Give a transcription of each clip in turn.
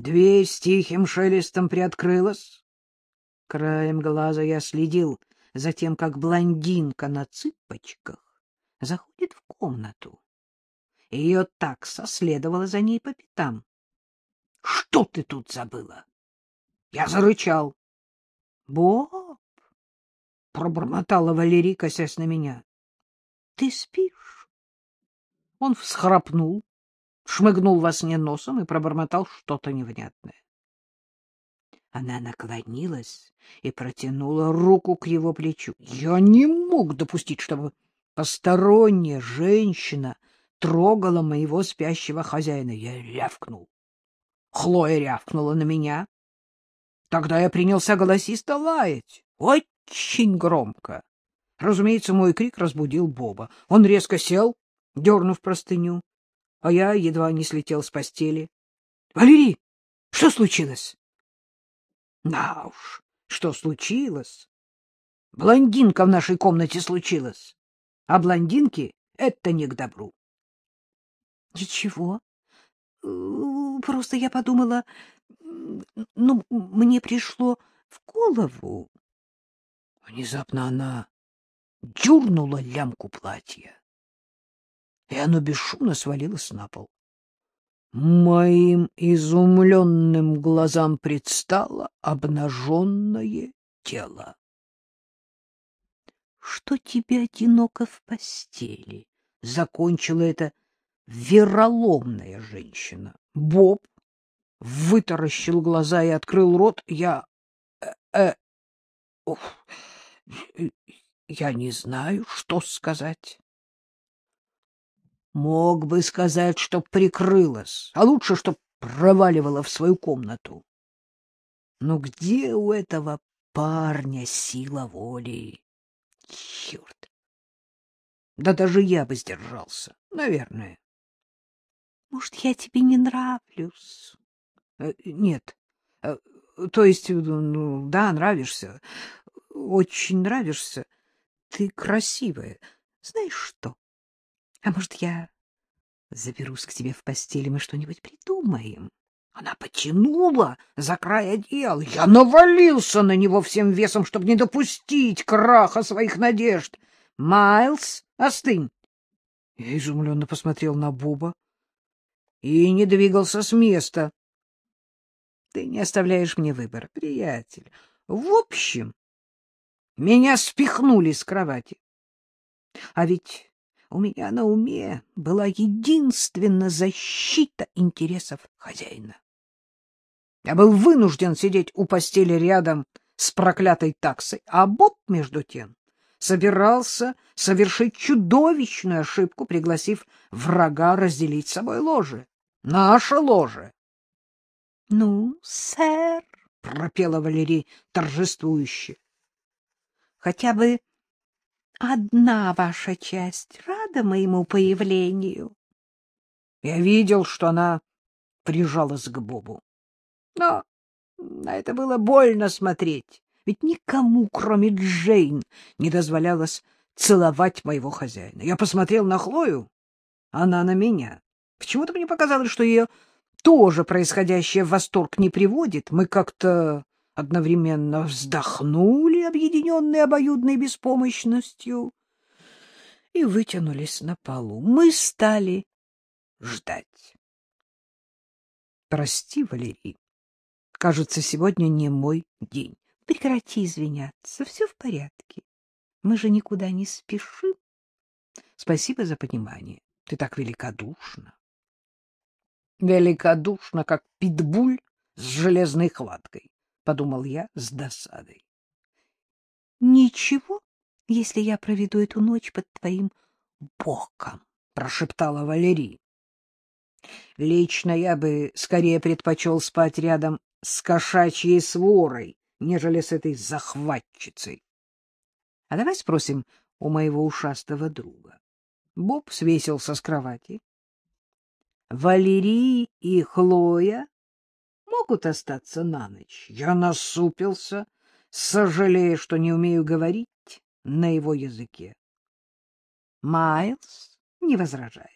Дверь с тихим шелестом приоткрылась. Краем глаза я следил за тем, как блондинка на цыпочках заходит в комнату. Ее такса следовала за ней по пятам. — Что ты тут забыла? Я зарычал. — Боб! — пробормотала Валерий, косясь на меня. — Ты спишь? Он всхрапнул, шмыгнул во сне носом и пробормотал что-то невнятное. Она наклонилась и протянула руку к его плечу. Я не мог допустить, чтобы посторонняя женщина трогала моего спящего хозяина. Я рявкнул. Хлоя рявкнула на меня. Тогда я принялся голосисто лаять, очень громко. Разумеется, мой крик разбудил Боба. Он резко сел, дернув простыню, а я едва не слетел с постели. — Валерий, что случилось? — Да уж, что случилось? Блондинка в нашей комнате случилась, а блондинки — это не к добру. — Ничего, просто я подумала, ну, мне пришло в голову. Внезапно она дернула лямку платья, и оно бесшумно свалилось на пол. Моим изумленным глазам предстало обнаженное тело. — Что тебе одиноко в постели? — закончила эта вероломная женщина. Боб вытаращил глаза и открыл рот. Я... Э, э, ух, я не знаю, что сказать. Мог бы сказать, чтоб прикрылась, а лучше, чтоб проваливала в свою комнату. Но где у этого парня сила воли? Черт! Да даже я бы сдержался, наверное. Может, я тебе не нравлюсь? Э, нет. Э, то есть, ну, да, нравишься. Очень нравишься. Ты красивая. Знаешь что? А может, я заберусь к тебе в постель, и мы что-нибудь придумаем? Она потянула за край одеяла. Я навалился на него всем весом, чтобы не допустить краха своих надежд. Майлз, остынь. Я изумленно посмотрел на Буба и не двигался с места. Ты не оставляешь мне выбора, приятель. В общем, меня спихнули с кровати. А ведь у меня на уме была единственная защита интересов хозяина. Я был вынужден сидеть у постели рядом с проклятой таксой, а Боб, между тем, собирался совершить чудовищную ошибку, пригласив врага разделить с собой ложе. Наше ложе. — Ну, сэр, — пропела Валерий торжествующе, — хотя бы одна ваша часть рада моему появлению. Я видел, что она прижалась к Бобу. Но на это было больно смотреть, ведь никому, кроме Джейн, не дозволялось целовать моего хозяина. Я посмотрел на Хлою, она на меня. Почему-то мне показалось, что ее тоже происходящее в восторг не приводит. Мы как-то одновременно вздохнули, объединенные обоюдной беспомощностью, и вытянулись на полу. Мы стали ждать. Прости, Валерий. Кажется, сегодня не мой день. Прекрати извиняться, все в порядке. Мы же никуда не спешим. Спасибо за понимание. Ты так великодушна. Великодушна, как питбуль с железной хваткой, — подумал я с досадой. — Ничего, если я проведу эту ночь под твоим боком, — прошептала Валерий. Лично я бы скорее предпочел спать рядом с кошачьей сворой, нежели с этой захватчицей. А давай спросим у моего ушастого друга. Боб свесился с кровати. Валерий и Хлоя могут остаться на ночь. Я насупился, сожалея, что не умею говорить на его языке. Майлз не возражает.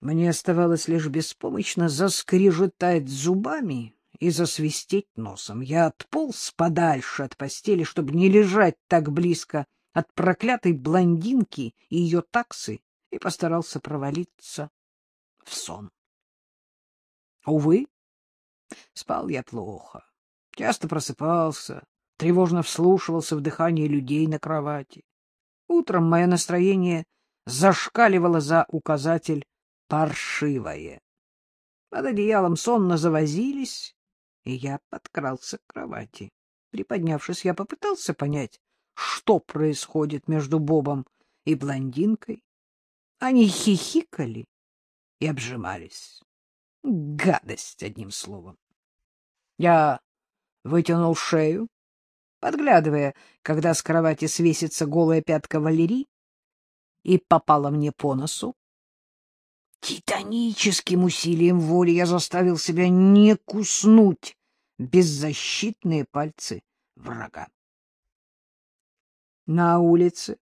Мне оставалось лишь беспомощно заскрежетать зубами и засвистеть носом. Я отполз подальше от постели, чтобы не лежать так близко от проклятой блондинки и ее таксы, и постарался провалиться в сон. Увы, спал я плохо, часто просыпался, тревожно вслушивался в дыхание людей на кровати. Утром мое настроение зашкаливало за указатель «паршивое». Под одеялом сонно завозились, и я подкрался к кровати. Приподнявшись, я попытался понять, что происходит между Бобом и блондинкой. Они хихикали и обжимались. Гадость, одним словом. Я вытянул шею, подглядывая, когда с кровати свесится голая пятка Валерии, и попала мне по носу. Титаническим усилием воли я заставил себя не куснуть беззащитные пальцы врага. На улице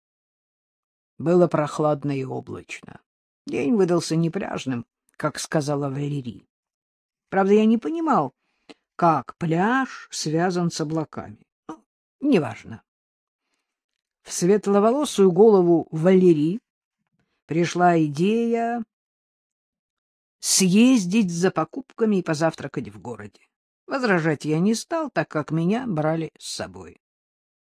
было прохладно и облачно. День выдался непряжным, как сказала Валерий. Правда, я не понимал, как пляж связан с облаками. Ну, неважно. В светловолосую голову Валерии пришла идея съездить за покупками и позавтракать в городе. Возражать я не стал, так как меня брали с собой.